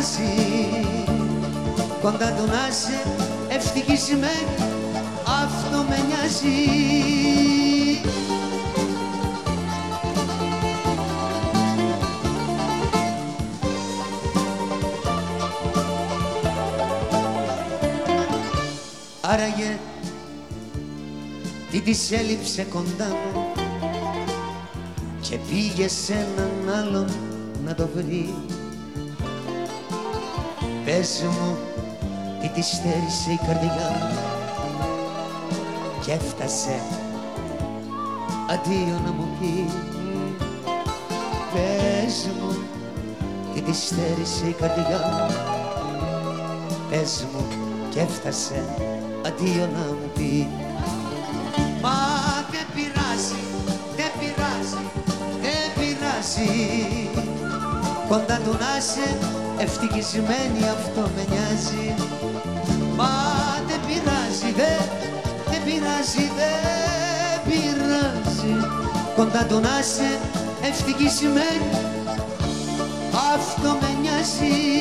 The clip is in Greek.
πειράζει Κοντά του να είσαι ευτυχισμένη αυτό με νοιάζει. Άραγε τι της έλειψε κοντά μου και πήγε σε έναν άλλον να το βρει Πες μου τι της στέρισε η καρδιά μου; Και έφτασε αντίο να μου πει. Πες μου τι της στέρισε η καρδιά μου; Πες μου και έφτασε αντίο να μου πει. Μα δεν πειράζει, δεν πειράζει, δεν πειράζει Κοντά του να είσαι ευτυχισμένη αυτό με νοιάζει. Μα δεν πειράζει, δεν, δεν πειράζει, δεν πειράζει. Κοντά του να είσαι ευτυχισμένη αυτό με νοιάζει